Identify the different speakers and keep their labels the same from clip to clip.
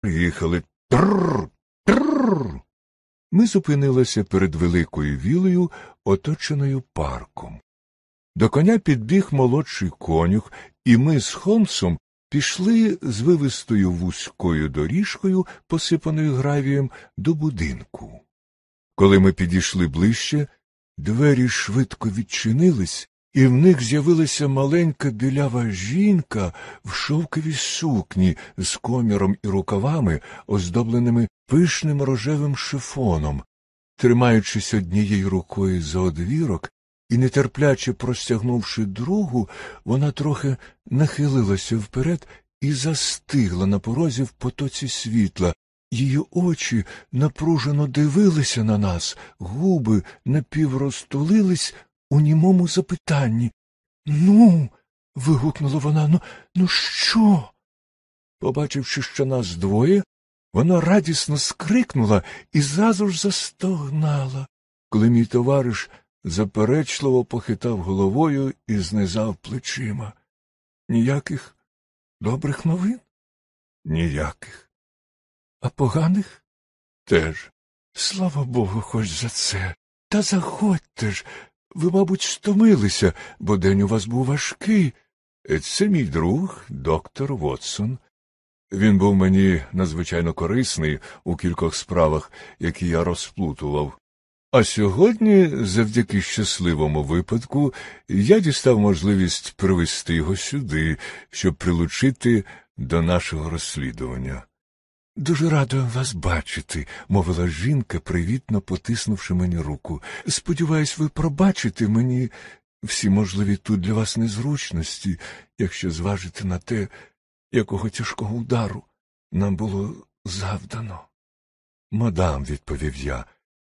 Speaker 1: Приїхали. Трррр, трррр. Ми зупинилися перед великою вілею, оточеною парком. До коня підбіг молодший конюх, і ми з Холмсом пішли з вивистою вузькою доріжкою, посипаною гравієм, до будинку. Коли ми підійшли ближче, двері швидко відчинились, і в них з'явилася маленька білява жінка в шовковій сукні з коміром і рукавами, оздобленими пишним рожевим шифоном. Тримаючись однією рукою за одвірок і нетерпляче простягнувши другу, вона трохи нахилилася вперед і застигла на порозі в потоці світла. Її очі напружено дивилися на нас, губи напіврозтулились у німому запитанні. Ну. вигукнула вона, ну, ну що? Побачивши, що нас двоє, вона радісно скрикнула і зразу ж застогнала, коли мій товариш заперечливо похитав головою і знизав плечима. Ніяких добрих новин? Ніяких. А поганих? Теж. Слава Богу, хоч за це. Та заходьте ж. Ви, мабуть, стомилися, бо день у вас був важкий. Це мій друг, доктор Вотсон. Він був мені надзвичайно корисний у кількох справах, які я розплутував. А сьогодні, завдяки щасливому випадку, я дістав можливість привезти його сюди, щоб прилучити до нашого розслідування. Дуже рада вас бачити, мовила жінка, привітно потиснувши мені руку. Сподіваюсь, ви пробачите мені всі можливі тут для вас незручності, якщо зважите на те, якого тяжкого удару нам було завдано. Мадам, відповів я,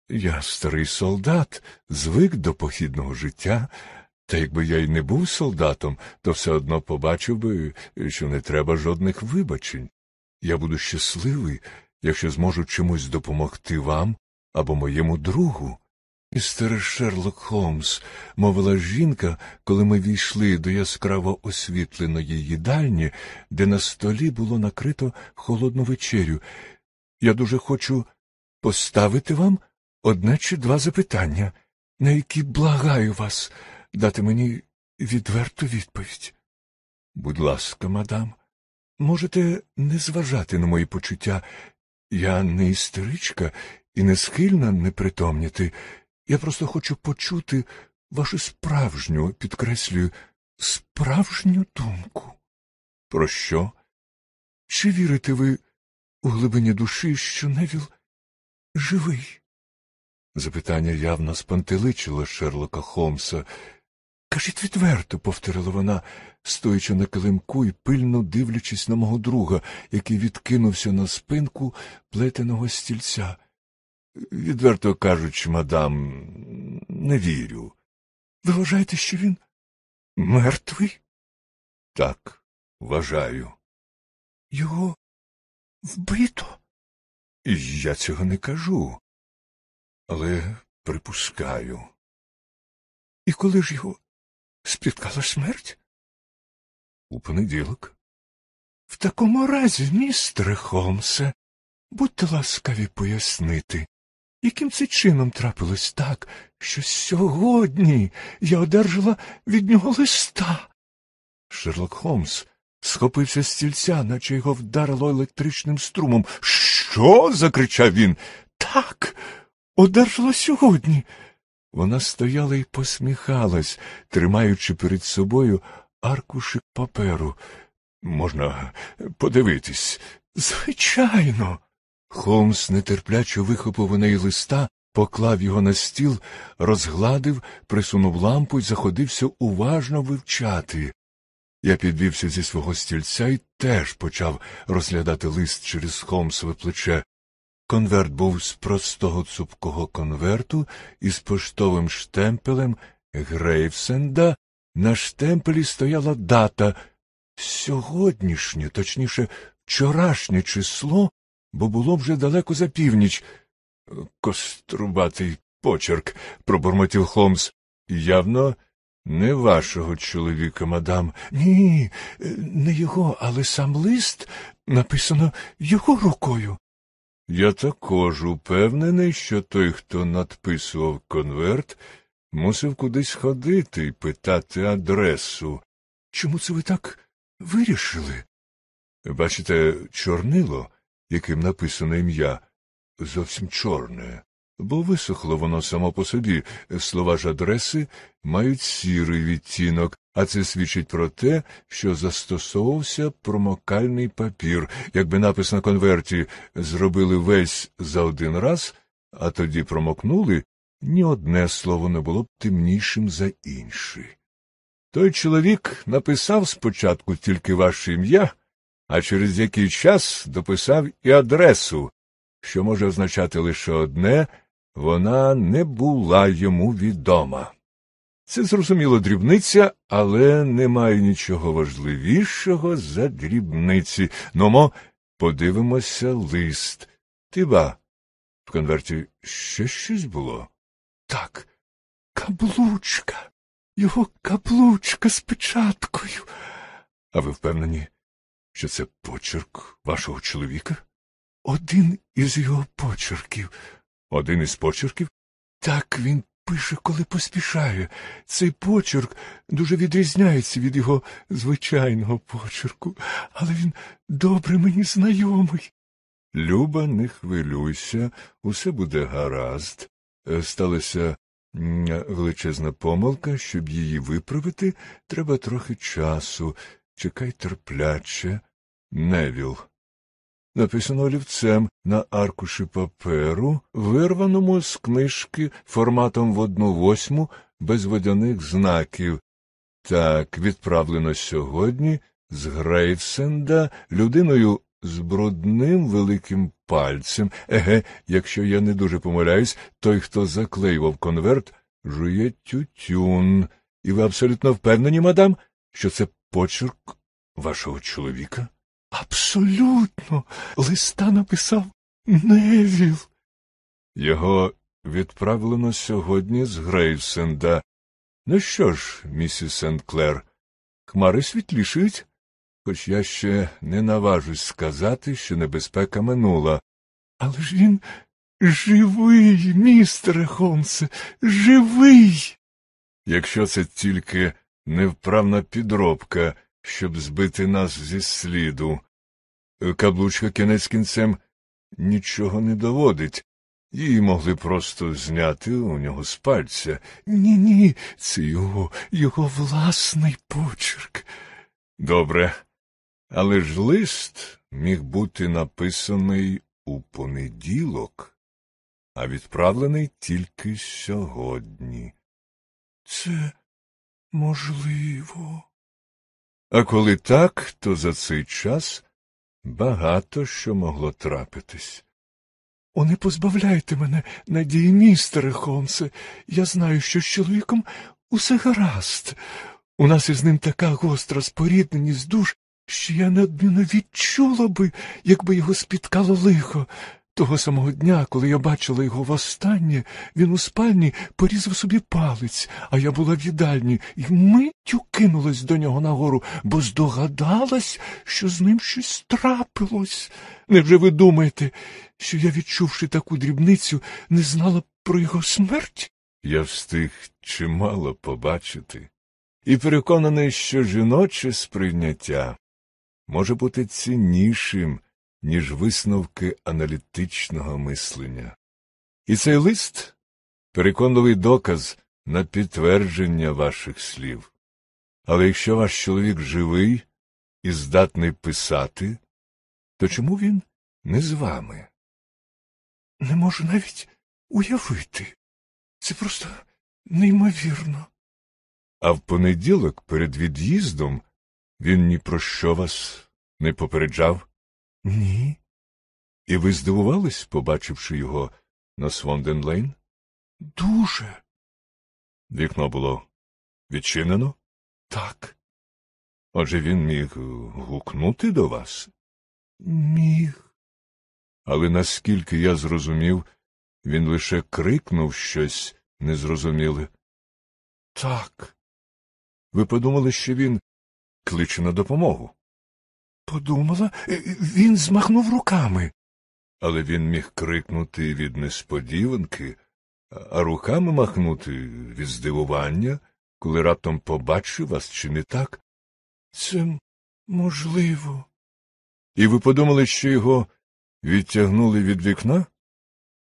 Speaker 1: я старий солдат, звик до похідного життя, та якби я й не був солдатом, то все одно побачив би, що не треба жодних вибачень. Я буду щасливий, якщо зможу чимось допомогти вам або моєму другу. Містере Шерлок Холмс, мовила жінка, коли ми війшли до яскраво освітленої їдальні, де на столі було накрито холодну вечерю. Я дуже хочу поставити вам одне чи два запитання, на які благаю вас дати мені відверту відповідь. Будь ласка, мадам, можете не зважати на мої почуття. Я не істеричка і не схильна непритомніти. Я просто хочу почути вашу справжню, підкреслюю, справжню думку. Про що? Чи вірите ви у глибині душі, що Невіл живий? Запитання явно спантеличило Шерлока Холмса. Кажіть відверто, повторила вона, стоячи на килимку і пильно дивлячись на мого друга, який відкинувся на спинку плетеного стільця. Відверто кажучи, мадам, не вірю. Ви вважаєте, що він мертвий? Так, вважаю. Його вбито? Я цього не кажу, але припускаю. І коли ж його спіткала смерть? У понеділок. В такому разі, містере Холмсе, будьте ласкаві пояснити, яким це чином трапилось так, що сьогодні я одержала від нього листа. Шерлок Холмс схопився з стільця, наче його вдарило електричним струмом. Що? закричав він. Так, одержала сьогодні. Вона стояла і посміхалась, тримаючи перед собою аркушик паперу. Можна подивитись. Звичайно. Холмс нетерпляче вихопив у неї листа, поклав його на стіл, розгладив, присунув лампу і заходився уважно вивчати. Я підвівся зі свого стільця і теж почав розглядати лист через Холмсове плече. Конверт був з простого цупкого конверту із поштовим штемпелем Грейвсенда. На штемпелі стояла дата сьогоднішнє, точніше, вчорашнє число, бо було вже далеко за північ. Кострубатий почерк, пробурмотів Холмс. Явно Не вашого чоловіка, мадам.
Speaker 2: Ні, не його, але сам лист написано його рукою.
Speaker 1: Я також упевнений, що той, хто надписував конверт, мусив кудись ходити і питати адресу.
Speaker 2: Чому це ви так вирішили?
Speaker 1: Бачите, чорнило, яким написано ім'я, зовсім чорне, бо висохло воно само по собі. Слова ж адреси мають сірий відтінок, а це свідчить про те, що застосовувався промокальний папір. Якби напис на конверті зробили весь за один раз, а тоді промокнули, ні одне слово не було б темнішим за інше. Той чоловік написав спочатку тільки ваше ім'я, а через який час дописав і адресу, що може означати лише одне вона не була йому відома. Це зрозуміло дрібниця, але немає нічого важливішого за дрібниці. Номо, подивимося лист. Тиба, в конверті ще щось було?
Speaker 2: Так, каблучка, його каблучка з печаткою.
Speaker 1: А ви впевнені, що це почерк вашого чоловіка?
Speaker 2: Один із його почерків.
Speaker 1: Один із почерків?
Speaker 2: Так він пише, коли поспішає. Цей почерк дуже відрізняється від його звичайного почерку, але він добре мені знайомий.
Speaker 1: Люба, не хвилюйся, усе буде гаразд. Е, Сталася величезна помилка, щоб її виправити, треба трохи часу. Чекай терпляче. Невіл. Написано олівцем на аркуші паперу, вирваному з книжки форматом в одну восьму, без водяних знаків. Так, відправлено сьогодні з Грейвсенда людиною з брудним великим пальцем. Еге, якщо я не дуже помиляюсь, той, хто заклеював конверт, жує тютюн. І ви абсолютно впевнені, мадам, що це почерк вашого чоловіка?
Speaker 2: Абсолютно. Листа написав Невіл.
Speaker 1: Його відправлено сьогодні з Грейвсенда. Ну що ж, місіс Сент-Клер, хмари світлішають, хоч я ще не наважусь сказати, що небезпека минула.
Speaker 2: Але ж він живий, містере Холмсе, живий.
Speaker 1: Якщо це тільки невправна підробка, щоб збити нас зі сліду. Каблучка кінець кінцем нічого не доводить. Її могли просто зняти у нього з пальця.
Speaker 2: Ні, ні, це його, його власний почерк.
Speaker 1: Добре. Але ж лист міг бути написаний у понеділок, а відправлений тільки сьогодні.
Speaker 2: Це можливо.
Speaker 1: А коли так, то за цей час багато що могло трапитись.
Speaker 2: О, не позбавляйте мене надії, містере Холмсе. Я знаю, що з чоловіком усе гаразд. У нас із ним така гостра спорідненість душ, що я неодмінно відчула би, якби його спіткало лихо. Того самого дня, коли я бачила його востаннє, він у спальні порізав собі палець, а я була в їдальні і миттю кинулась до нього нагору, бо здогадалась, що з ним щось трапилось. Невже ви думаєте, що я, відчувши таку дрібницю, не знала про його смерть?
Speaker 1: Я встиг чимало побачити, і переконаний, що жіноче сприйняття може бути ціннішим, ніж висновки аналітичного мислення. І цей лист переконливий доказ на підтвердження ваших слів. Але якщо ваш чоловік живий і здатний писати, то чому він не з вами?
Speaker 2: Не можу навіть уявити. Це просто неймовірно.
Speaker 1: А в понеділок перед від'їздом він ні про що вас не попереджав?
Speaker 2: Ні.
Speaker 1: І ви здивувались, побачивши його на Свонден-Лейн?
Speaker 2: Дуже.
Speaker 1: Вікно було відчинено?
Speaker 2: Так.
Speaker 1: Отже, він міг гукнути до вас?
Speaker 2: Міг.
Speaker 1: Але наскільки я зрозумів, він лише крикнув щось незрозуміле.
Speaker 2: Так.
Speaker 1: Ви подумали, що він кличе на допомогу.
Speaker 2: Подумала, е, він змахнув руками.
Speaker 1: Але він міг крикнути від несподіванки, а руками махнути від здивування, коли раптом побачив вас, чи не так?
Speaker 2: Це можливо.
Speaker 1: І ви подумали, що його відтягнули від вікна?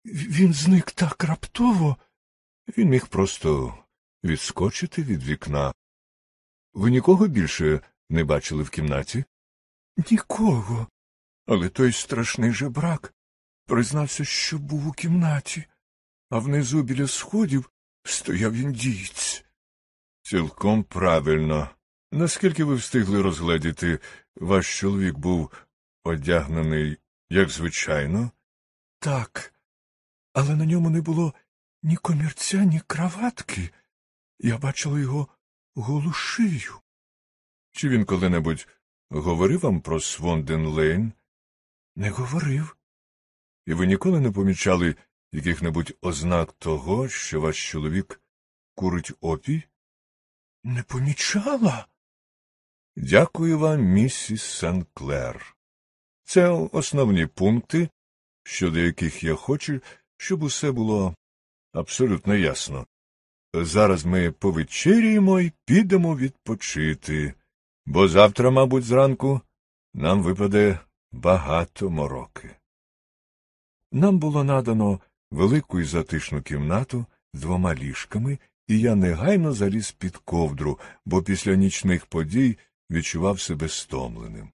Speaker 2: Він зник так раптово.
Speaker 1: Він міг просто відскочити від вікна. Ви нікого більше не бачили в кімнаті?
Speaker 2: Нікого. Але той страшний жебрак признався, що був у кімнаті, а внизу біля сходів стояв індієць.
Speaker 1: Цілком правильно. Наскільки ви встигли розгледіти, ваш чоловік був одягнений, як звичайно?
Speaker 2: Так, але на ньому не було ні комірця, ні краватки. Я бачила його голу шию.
Speaker 1: Чи він коли-небудь говорив вам про Свонден Лейн?
Speaker 2: Не говорив.
Speaker 1: І ви ніколи не помічали яких-небудь ознак того, що ваш чоловік курить опій?
Speaker 2: Не помічала.
Speaker 1: Дякую вам, місіс Сенклер. Це основні пункти, щодо яких я хочу, щоб усе було абсолютно ясно. Зараз ми повечеряємо і підемо відпочити, бо завтра, мабуть, зранку нам випаде багато мороки. Нам було надано велику і затишну кімнату з двома ліжками, і я негайно заліз під ковдру, бо після нічних подій відчував себе стомленим.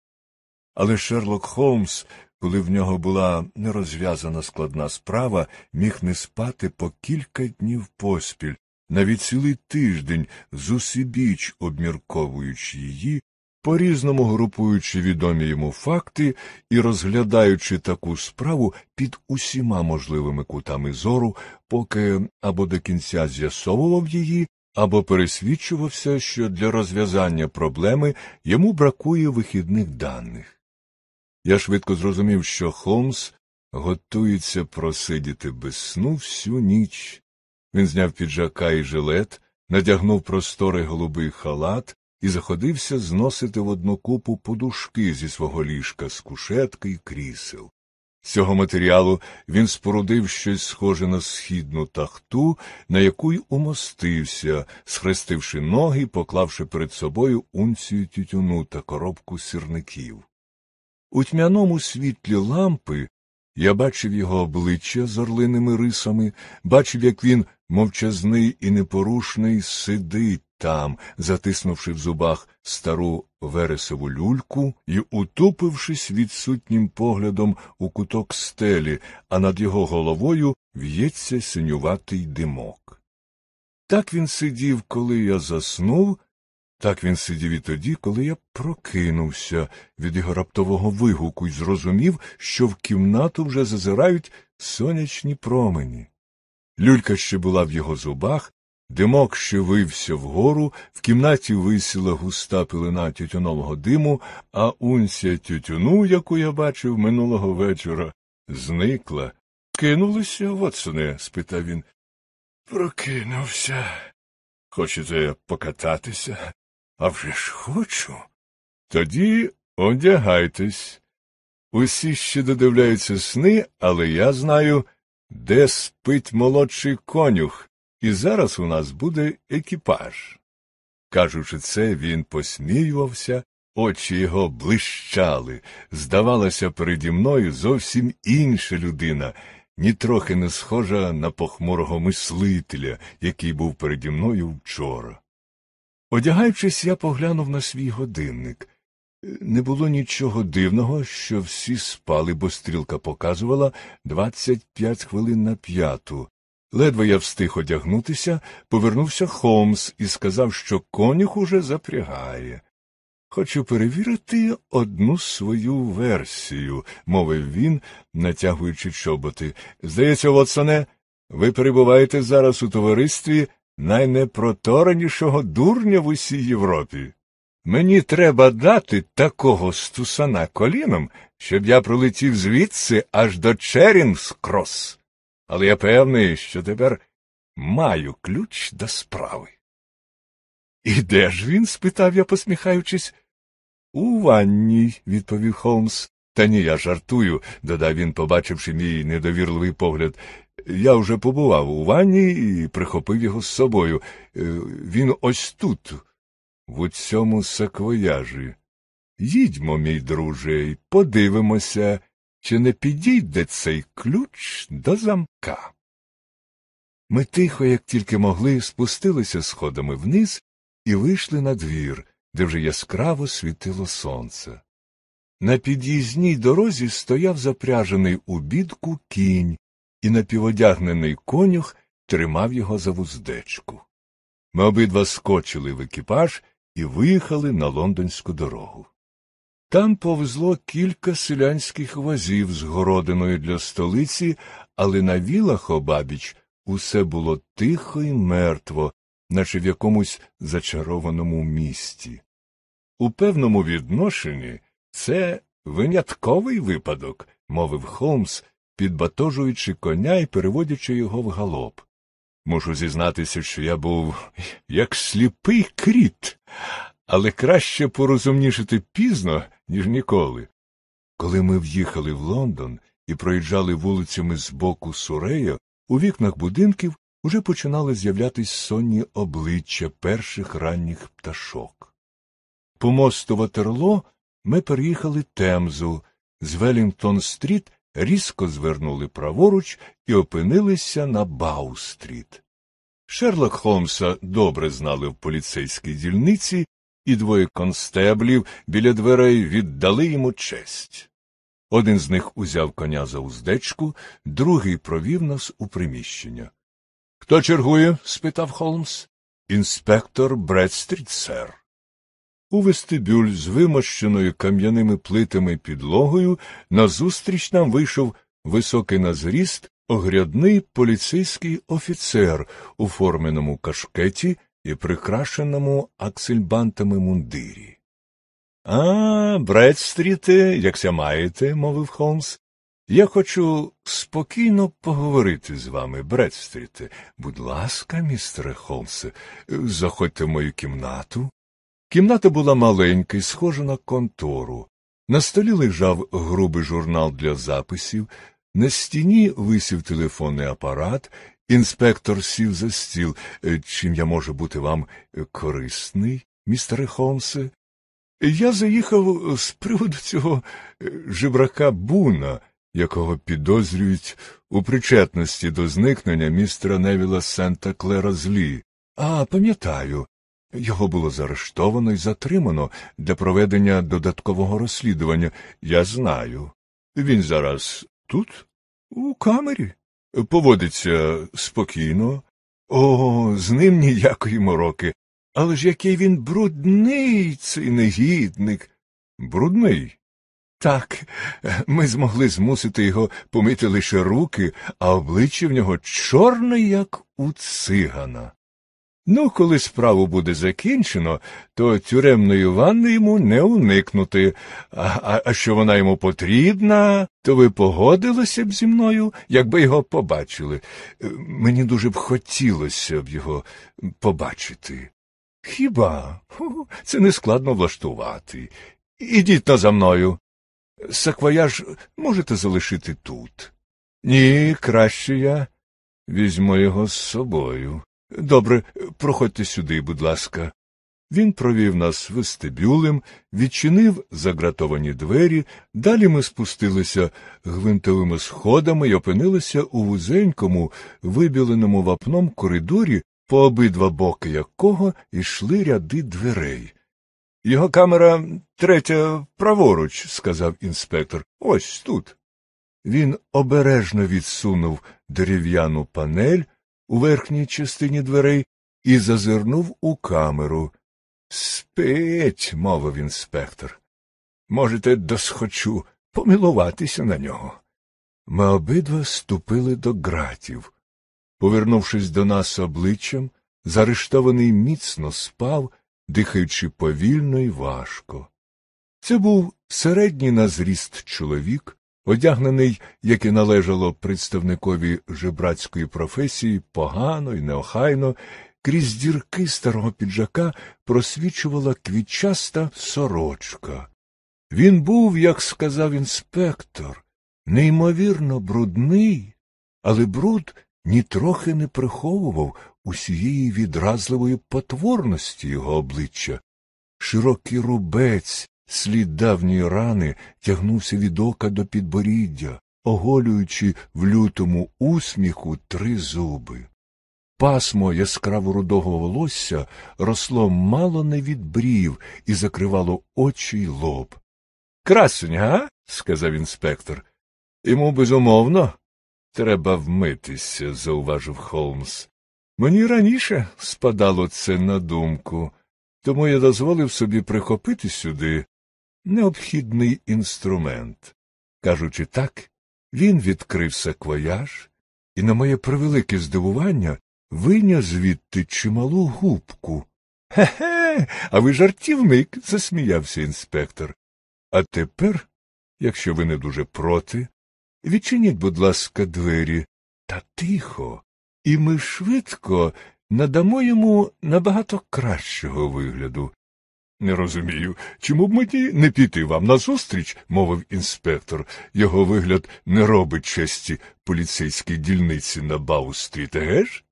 Speaker 1: Але Шерлок Холмс, коли в нього була нерозв'язана складна справа, міг не спати по кілька днів поспіль, навіть цілий тиждень, зусібіч обмірковуючи її, по різному групуючи відомі йому факти і розглядаючи таку справу під усіма можливими кутами зору, поки або до кінця з'ясовував її, або пересвідчувався, що для розв'язання проблеми йому бракує вихідних даних. Я швидко зрозумів, що Холмс готується просидіти без сну всю ніч. Він зняв піджака і жилет, надягнув просторий голубий халат і заходився зносити в одну купу подушки зі свого ліжка з кушетки й крісел. З цього матеріалу він спорудив щось схоже на східну тахту, на яку й умостився, схрестивши ноги, поклавши перед собою унцію тютюну та коробку сірників. У тьмяному світлі лампи я бачив його обличчя з орлиними рисами, бачив, як він, мовчазний і непорушний, сидить там, затиснувши в зубах стару вересову люльку і утупившись відсутнім поглядом у куток стелі, а над його головою в'ється синюватий димок. Так він сидів, коли я заснув, так він сидів і тоді, коли я прокинувся від його раптового вигуку і зрозумів, що в кімнату вже зазирають сонячні промені. Люлька ще була в його зубах, димок ще вився вгору, в кімнаті висіла густа пилина тютюнового диму, а унція тютюну, яку я бачив минулого вечора, зникла. Кинулися, Вотсоне? спитав він.
Speaker 2: Прокинувся.
Speaker 1: Хочете покататися?
Speaker 2: А вже ж хочу.
Speaker 1: Тоді одягайтесь. Усі ще додивляються сни, але я знаю, де спить молодший конюх, і зараз у нас буде екіпаж. Кажучи це, він посміювався, очі його блищали. Здавалося, переді мною зовсім інша людина, нітрохи не схожа на похмурого мислителя, який був переді мною вчора. Одягаючись, я поглянув на свій годинник. Не було нічого дивного, що всі спали, бо стрілка показувала двадцять п'ять хвилин на п'яту. Ледве я встиг одягнутися, повернувся Холмс і сказав, що конюх уже запрягає. Хочу перевірити одну свою версію, мовив він, натягуючи чоботи. Здається, Вотсоне, ви перебуваєте зараз у товаристві найнепроторенішого дурня в усій Європі. Мені треба дати такого стусана коліном, щоб я пролетів звідси аж до Черінгс-Крос. Але я певний, що тепер маю ключ до справи.
Speaker 2: І де ж він? спитав я, посміхаючись. У ванній, відповів Холмс. Та ні, я жартую, додав він, побачивши мій недовірливий погляд. Я вже побував у ванні і прихопив його з собою. Е, Він ось тут, в цьому саквояжі. Їдьмо, мій друже, і подивимося, чи не підійде цей ключ до замка. Ми тихо, як тільки могли, спустилися сходами вниз і вийшли на двір, де вже яскраво світило сонце. На під'їзній дорозі стояв запряжений у бідку кінь, і напіводягнений конюх тримав його за вуздечку. Ми обидва скочили в екіпаж і виїхали на лондонську дорогу. Там повезло кілька селянських возів з городиною для столиці, але на вілах обабіч усе було тихо і мертво, наче в якомусь зачарованому місті. У певному відношенні це винятковий випадок, мовив Холмс, підбатожуючи коня і переводячи його в галоп. Мушу зізнатися, що я був як сліпий кріт, але краще порозумнішити пізно, ніж ніколи. Коли ми в'їхали в Лондон і проїжджали вулицями з боку Сурея, у вікнах будинків уже починали з'являтись сонні обличчя перших ранніх пташок. По мосту Ватерло ми переїхали Темзу, з Велінгтон-стріт різко звернули праворуч і опинилися на Бау-стріт. Шерлока Холмса добре знали в поліцейській дільниці, і двоє констеблів біля дверей віддали йому честь. Один з них узяв коня за уздечку, другий провів нас у приміщення. Хто чергує? спитав Холмс. Інспектор Бредстріт, сер. У вестибюль з вимощеною кам'яними плитами підлогою назустріч нам вийшов високий на зріст огрядний поліцейський офіцер у форменому кашкеті і прикрашеному аксельбантами мундирі. А, Бредстріте, якся маєте, мовив Холмс. Я хочу спокійно поговорити з вами, Бредстріте. Будь ласка, містере Холмсе, заходьте в мою кімнату. Кімната була маленька і схожа на контору. На столі лежав грубий журнал для записів, на стіні висів телефонний апарат, інспектор сів за стіл. «Е, Чим я можу бути вам корисний, містере Холмсе? Я заїхав з приводу цього е, жебрака Буна, якого підозрюють у причетності до зникнення містера Невіла Сента Клера Злі. А, пам'ятаю, його було заарештовано і затримано для проведення додаткового розслідування. Я знаю. Він зараз тут, у камері, поводиться спокійно. О, з ним ніякої мороки. Але ж який він брудний, цей негідник. Брудний. Так, ми змогли змусити його помити лише руки, а обличчя в нього чорне, як у цигана. Ну, коли справу буде закінчено, то тюремної ванни йому не уникнути, а, а, а що вона йому потрібна, то ви погодилися б зі мною, якби його побачили. Мені дуже б хотілося б його побачити. Хіба? Це нескладно влаштувати. Ідіть-но за мною. Саквояж можете залишити тут. Ні, краще я візьму його з собою. Добре, проходьте сюди, будь ласка. Він провів нас вестибюлем, відчинив загратовані двері, далі ми спустилися гвинтовими сходами і опинилися у вузенькому, вибіленому вапном коридорі, по обидва боки якого йшли ряди дверей. Його камера третя праворуч, сказав інспектор. Ось тут. Він обережно відсунув дерев'яну панель у верхній частині дверей і зазирнув у камеру. Спить, мовив інспектор. Можете досхочу помилуватися на нього. Ми обидва ступили до ґратів. Повернувшись до нас обличчям, заарештований міцно спав, дихаючи повільно і важко. Це був середній на зріст чоловік, одягнений, як і належало представникові жебрацької професії, погано і неохайно,
Speaker 1: крізь дірки старого піджака просвічувала квітчаста сорочка. Він був, як сказав інспектор, неймовірно брудний, але бруд нітрохи не приховував усієї відразливої потворності його обличчя. Широкий рубець, слід давньої рани, тягнувся від ока до підборіддя, оголюючи в лютому усміху три зуби. Пасмо яскраво рудого волосся росло мало не від брів і закривало очі й лоб. Красунь, га? сказав інспектор. Йому, безумовно, треба вмитися, зауважив Холмс. Мені раніше спадало це на думку, тому я дозволив собі прихопити сюди необхідний інструмент. Кажучи так, він відкрив саквояж і, на моє превелике здивування, вийняв звідти чималу губку. Хе-хе, а ви жартівник, засміявся інспектор. А тепер, якщо ви не дуже проти, відчиніть, будь ласка, двері, та тихо, і ми швидко надамо йому набагато кращого вигляду. Не розумію, чому б мені не піти вам назустріч, мовив інспектор. Його вигляд не робить честі поліцейській дільниці на Бау-стріт, еге ж?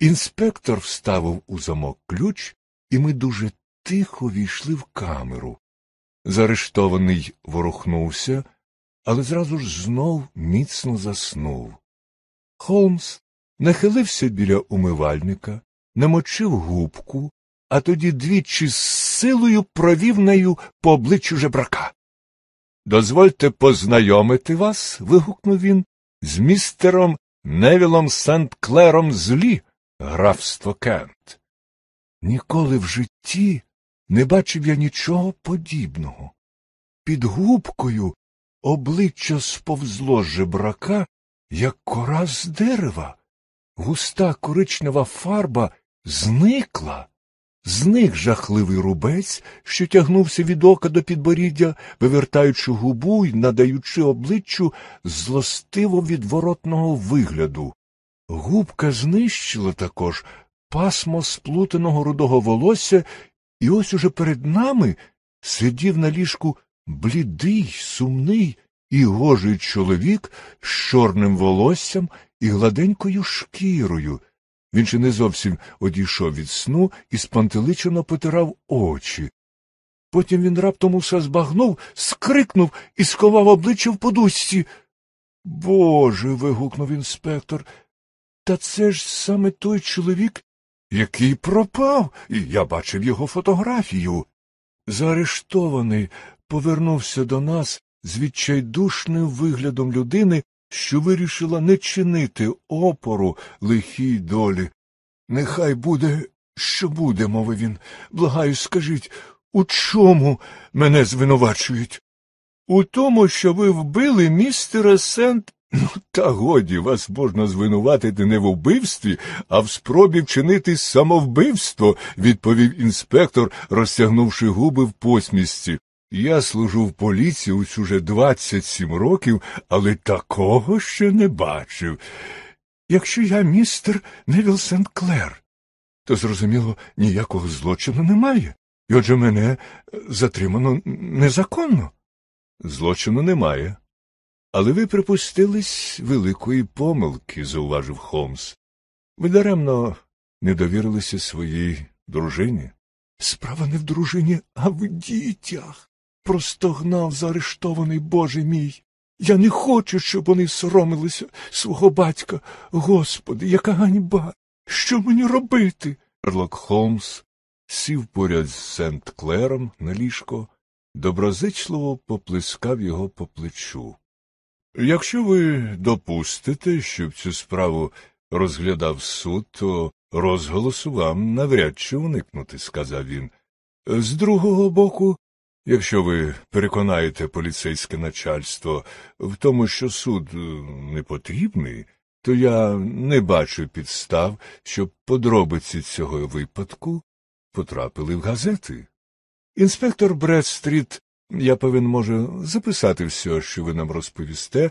Speaker 1: Інспектор вставив у замок ключ, і ми дуже тихо війшли в камеру. Заарештований ворухнувся, але зразу ж знов міцно заснув. Холмс нахилився біля умивальника, намочив губку, а тоді двічі з силою провів нею по обличчю жебрака. Дозвольте познайомити вас, вигукнув він, з містером Невілом Сент Клером злі, графство Кент. Ніколи в житті не бачив я нічого подібного. Під губкою обличчя сповзло жебрака, як кора з дерева. Густа коричнева фарба зникла. Зник жахливий рубець, що тягнувся від ока до підборіддя, вивертаючи губу й надаючи обличчю злостиво відворотного вигляду. Губка знищила також пасмо сплутаного рудого волосся, і ось уже перед нами сидів на ліжку блідий, сумний і гожий чоловік з чорним волоссям і гладенькою шкірою. Він ще не зовсім одійшов від сну і спантеличено потирав очі. Потім він раптом усе збагнув, скрикнув і сховав обличчя в подушці. Боже. вигукнув інспектор. Та це ж саме той чоловік, який пропав, і я бачив його фотографію. Заарештований повернувся до нас з відчайдушним виглядом людини, що вирішила не чинити опору лихій долі. Нехай буде, що буде, мовив він. Благаю, скажіть, у чому мене звинувачують? У тому, що ви вбили містера Сент. Ну, та годі вас можна звинуватити не в убивстві, а в спробі вчинити самовбивство, відповів інспектор, розтягнувши губи в посмісті. Я служу в поліції ось уже 27 років, але такого ще не бачив. Якщо я містер Невіл Сент Клер, то, зрозуміло, ніякого злочину немає. І отже мене затримано незаконно. Злочину немає. Але ви припустились великої помилки, зауважив Холмс. Ви даремно не довірилися своїй дружині. Справа не в дружині, а в дітях простогнав заарештований Боже мій. Я не хочу, щоб вони соромилися свого батька. Господи, яка ганьба! Що мені робити? Шерлок Холмс сів поряд з Сент Клером на ліжко, доброзичливо поплескав його по плечу. Якщо ви допустите, щоб цю справу розглядав суд, то розголосу вам навряд чи уникнути, сказав він. З другого боку, Якщо ви переконаєте поліцейське начальство в тому, що суд е, не потрібний, то я не бачу підстав, щоб подробиці цього випадку потрапили в газети. Інспектор Бредстріт, я певен, може записати все, що ви нам розповісте,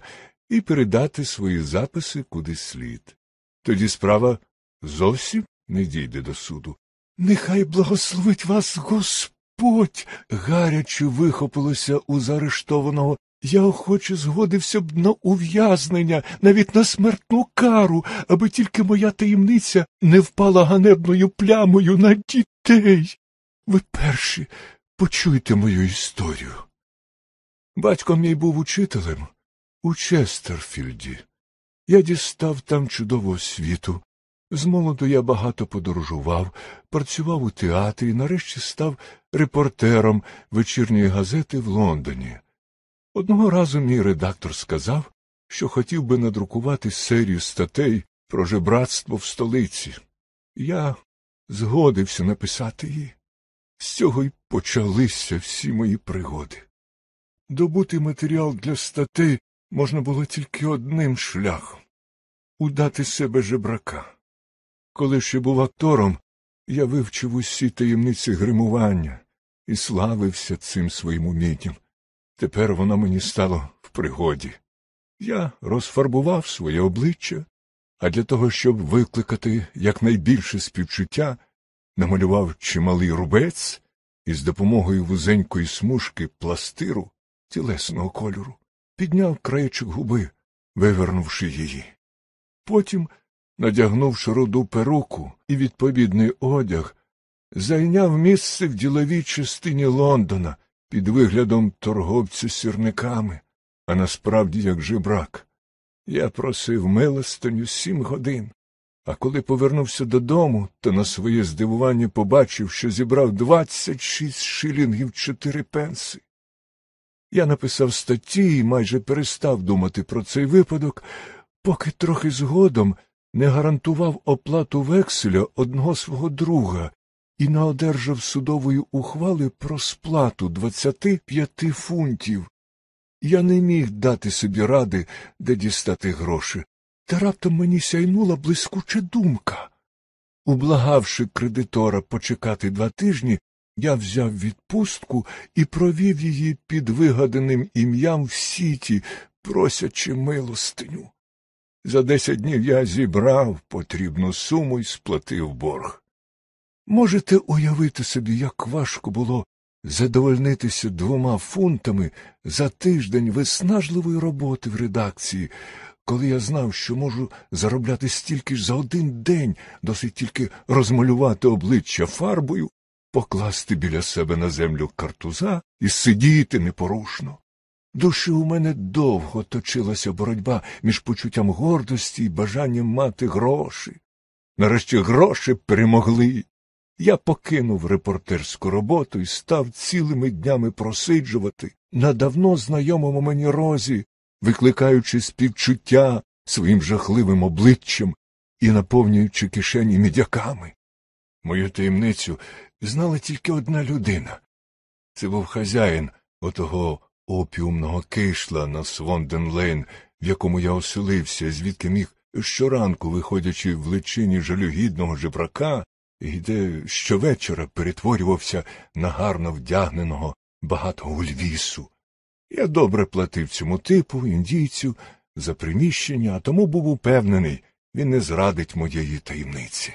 Speaker 1: і передати свої записи куди слід. Тоді справа зовсім не дійде до суду.
Speaker 2: Нехай благословить вас Господь. Гаряче вихопилося у заарештованого. Я охоче згодився б на ув'язнення, навіть на смертну кару, аби тільки моя таємниця не впала ганебною плямою на дітей. Ви перші почуйте мою історію. Батько мій був учителем у Честерфілді. Я дістав там чудову освіту. З молоду я багато подорожував, працював у театрі, нарешті став репортером вечірньої газети в Лондоні. Одного разу мій редактор сказав, що хотів би надрукувати серію статей про жебратство в столиці. Я згодився написати її. З цього й почалися всі мої пригоди. Добути матеріал для статей можна було тільки одним шляхом удати себе жебрака. Коли ще був актором, я вивчив усі таємниці гримування і славився цим своїм умінням. Тепер воно мені стало в пригоді. Я розфарбував своє обличчя, а для того, щоб викликати якнайбільше співчуття, намалював чималий рубець і з допомогою вузенької смужки пластиру тілесного кольору підняв краєчок губи, вивернувши її. Потім, надягнувши руду перуку і відповідний одяг, зайняв місце в діловій частині Лондона під виглядом торговця сірниками, а насправді як жебрак. Я просив милостиню сім годин, а коли повернувся додому, то на своє здивування побачив, що зібрав двадцять шість шилінгів чотири пенси. Я написав статті і майже перестав думати про цей випадок, поки трохи згодом не гарантував оплату векселя одного свого друга і не одержав судової ухвали про сплату двадцяти п'яти фунтів. Я не міг дати собі ради, де дістати гроші, та раптом мені сяйнула блискуча думка. Ублагавши кредитора почекати два тижні, я взяв відпустку і провів її під вигаданим ім'ям в сіті, просячи милостиню. За десять днів я зібрав потрібну суму і сплатив борг. Можете уявити собі, як важко було задовольнитися двома фунтами за тиждень виснажливої роботи в редакції, коли я знав, що можу заробляти стільки ж за один день, досить тільки розмалювати обличчя фарбою, покласти біля себе на землю картуза і сидіти непорушно. Душі у мене довго точилася боротьба між почуттям гордості і бажанням мати гроші. Нарешті гроші перемогли. Я покинув репортерську роботу і став цілими днями просиджувати на давно знайомому мені розі, викликаючи співчуття своїм жахливим обличчям і наповнюючи кишені мідяками. Мою таємницю знала тільки одна людина. Це був хазяїн отого опіумного кишла на Свонден Лейн, в якому я оселився, звідки міг щоранку, виходячи в личині жалюгідного жебрака, і де щовечора перетворювався на гарно вдягненого багатого львісу. Я добре платив цьому типу, індійцю, за приміщення, а тому був упевнений, він не зрадить моєї таємниці.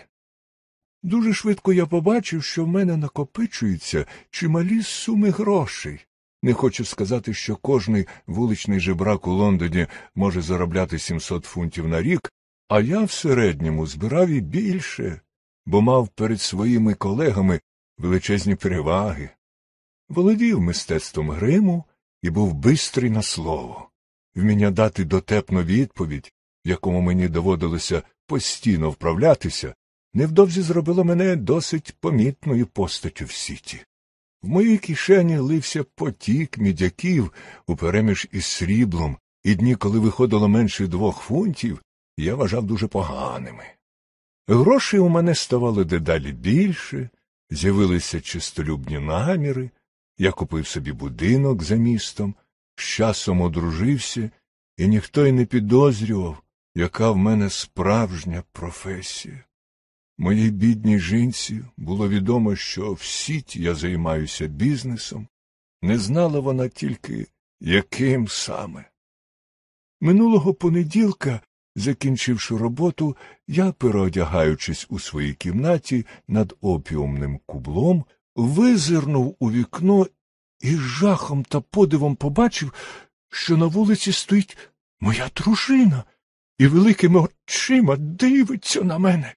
Speaker 2: Дуже швидко я побачив, що в мене накопичуються чималі суми грошей. Не хочу сказати, що кожний вуличний жебрак у Лондоні може заробляти 700 фунтів на рік, а я в середньому збирав і більше, бо мав перед своїми колегами величезні переваги. Володів мистецтвом гриму і був бистрий на слово. Вміння дати дотепну відповідь, якому мені доводилося постійно вправлятися, невдовзі зробило мене досить помітною постаттю в сіті. В моїй кишені лився потік мідяків упереміж із сріблом, і дні, коли виходило менше двох фунтів, я вважав дуже поганими. Грошей у мене ставало дедалі більше, з'явилися чистолюбні наміри, я купив собі будинок за містом, з часом одружився, і ніхто й не підозрював, яка в мене справжня професія. Моїй бідній жінці було відомо, що в сіті я займаюся бізнесом, не знала вона тільки, яким саме. Минулого понеділка
Speaker 1: Закінчивши роботу, я, переодягаючись у своїй кімнаті над опіумним кублом, визирнув у вікно і з жахом та подивом побачив, що на вулиці стоїть моя дружина і великими очима дивиться на мене.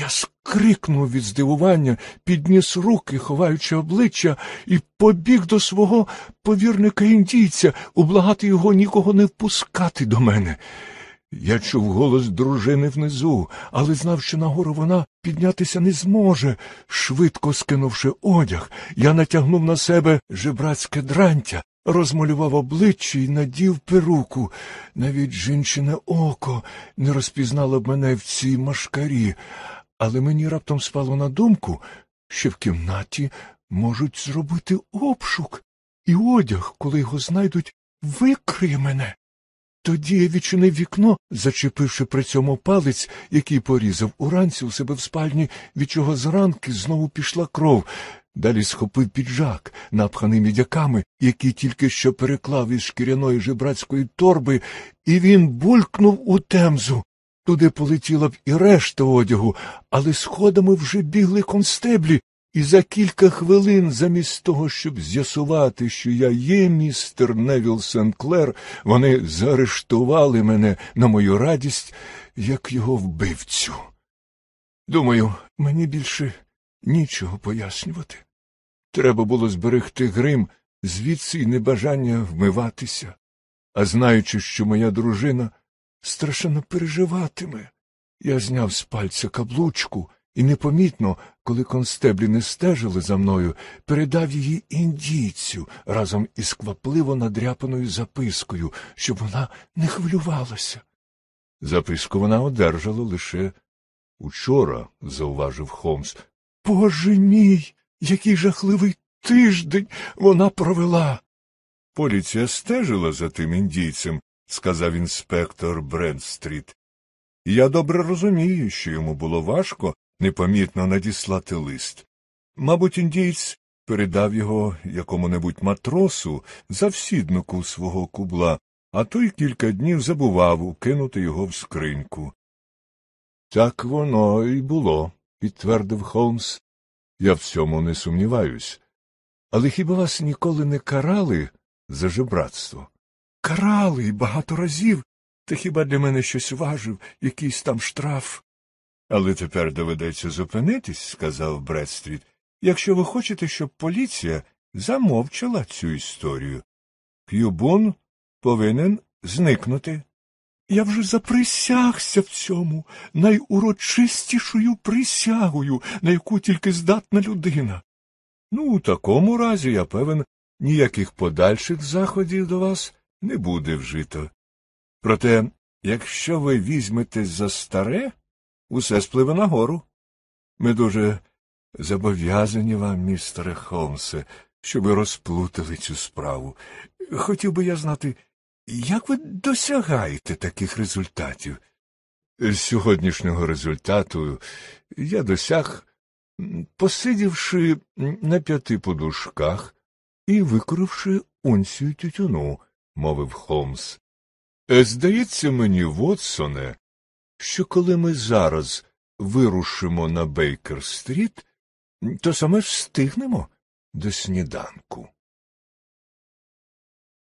Speaker 1: Я скрикнув від здивування, підніс руки, ховаючи обличчя, і побіг до свого повірника індійця, ублагати його нікого не впускати до мене. Я чув голос дружини внизу, але знав, що нагору вона піднятися не зможе. Швидко скинувши одяг, я натягнув на себе жебрацьке дрантя, розмалював обличчя і надів перуку. Навіть жінчине око не розпізнало б мене в цій машкарі, але мені раптом спало на думку, що в кімнаті можуть зробити обшук, і одяг, коли його знайдуть, викриє мене. Тоді я відчинив вікно, зачепивши при цьому палець, який порізав уранці у себе в спальні, від чого зранки знову пішла кров. Далі схопив піджак, напханий мідяками, який тільки що переклав із шкіряної жебрацької торби, і він булькнув у темзу. Туди полетіла б і решта одягу, але сходами вже бігли констеблі, і за кілька хвилин, замість того, щоб з'ясувати, що я є містер Невіл Сенклер, вони заарештували мене на мою радість, як його вбивцю. Думаю, мені більше нічого пояснювати. Треба було зберегти грим, звідси й небажання вмиватися, а знаючи, що моя дружина страшенно переживатиме, я зняв з пальця каблучку і непомітно, коли констеблі не стежили за мною, передав її індійцю разом із квапливо надряпаною запискою, щоб вона не хвилювалася. Записку вона одержала лише учора, зауважив Холмс. Боже мій, який жахливий тиждень вона провела. Поліція стежила за тим індійцем, сказав інспектор Брендстріт. Я добре розумію, що йому було важко непомітно надіслати лист. Мабуть, індієць передав його якому-небудь матросу, завсіднику свого кубла, а той кілька днів забував укинути його в скриньку. Так воно і було, підтвердив Холмс. Я в цьому не сумніваюсь. Але хіба вас ніколи не карали за жебратство? Карали багато разів, та хіба для мене щось важив, якийсь там штраф? Але тепер доведеться зупинитись, сказав Бредстріт, якщо ви хочете, щоб поліція замовчала цю історію. К'юбун повинен зникнути. Я вже заприсягся в цьому найурочистішою присягою, на яку тільки здатна людина. Ну, у такому разі, я певен, ніяких подальших заходів до вас не буде вжито. Проте, якщо ви візьметесь за старе, усе спливе нагору. Ми дуже зобов'язані вам, містере Холмсе, що ви розплутали цю справу. Хотів би я знати, як ви досягаєте таких результатів? З сьогоднішнього результату я досяг, посидівши на п'яти подушках і викоривши унцію тютюну, мовив Холмс. Здається мені, Вотсоне, що коли ми зараз вирушимо на Бейкер-стріт, то саме встигнемо до сніданку.